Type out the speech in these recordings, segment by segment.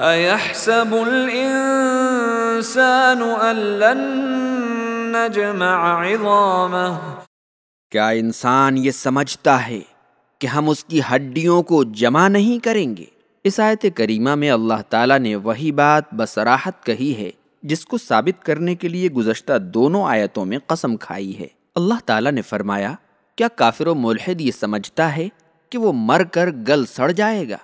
أَيَحْسَبُ الْإِنسَانُ أَن لَّن نَّجْمَعَ عِظَامَهُ؟ کیا انسان یہ سمجھتا ہے کہ ہم اس کی ہڈیوں کو جمع نہیں کریں گے؟ اس آیت کریمہ میں اللہ تعالیٰ نے وہی بات بصراحت کہی ہے، جس کو ثابت کرنے کے لیے گزشتہ دونوں آیتوں میں قسم کھائی ہے۔ اللہ تعالیٰ نے فرمایا، کیا کافر و ملحد یہ سمجھتا ہے کہ وہ مر کر گل سڑ جائے گا؟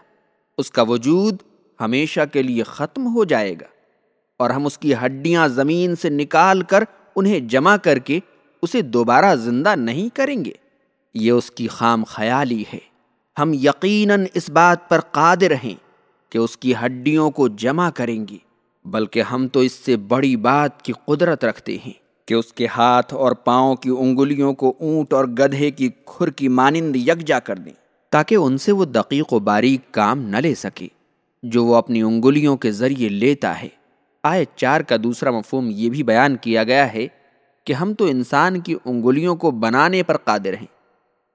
اس کا وجود ہمیشہ کے لیے ختم ہو جائے گا اور ہم اس کی ہڈیاں زمین سے نکال کر انہیں جمع کر کے اسے دوبارہ زندہ نہیں کریں گے۔ یہ اس کی خام خیالی ہے۔ ہم یقیناً اس بات پر قادر ہیں کہ اس کی ہڈیوں کو جمع کریں گے، بلکہ ہم تو اس سے بڑی بات کی قدرت رکھتے ہیں کہ اس کے ہاتھ اور پاؤں کی انگلیوں کو اونٹ اور گدھے کی کھر کی مانند یکجا کر دیں تاکہ ان سے وہ دقیق و باریک کام نہ لے سکے۔ جو وہ اپنی انگلیوں کے ذریعے لیتا ہے۔ آئے چار کا دوسرا مفہوم یہ بھی بیان کیا گیا ہے کہ ہم تو انسان کی انگلیوں کو بنانے پر قادر ہیں،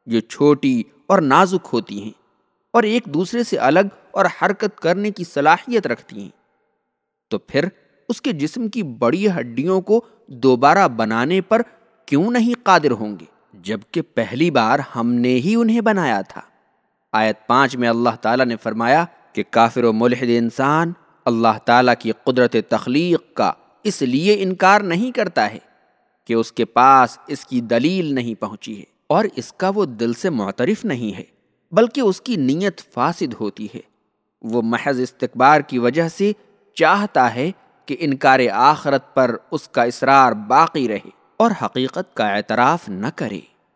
جو چھوٹی اور نازک ہوتی ہیں اور ایک دوسرے سے الگ اور حرکت کرنے کی صلاحیت رکھتی ہیں۔ تو پھر اس کے جسم کی بڑی ہڈیوں کو دوبارہ بنانے پر کیوں نہیں قادر ہوں گے؟ جبکہ پہلی بار ہم نے ہی انہیں بنایا تھا۔ آیت پانچ میں اللہ تعالیٰ نے فرمایا کہ کافر و ملحد انسان اللہ تعالیٰ کی قدرت تخلیق کا اس لیے انکار نہیں کرتا ہے کہ اس کے پاس اس کی دلیل نہیں پہنچی ہے اور اس کا وہ دل سے معترف نہیں ہے، بلکہ اس کی نیت فاسد ہوتی ہے۔ وہ محض استقبار کی وجہ سے چاہتا ہے کہ انکار آخرت پر اس کا اصرار باقی رہے اور حقیقت کا اعتراف نہ کرے۔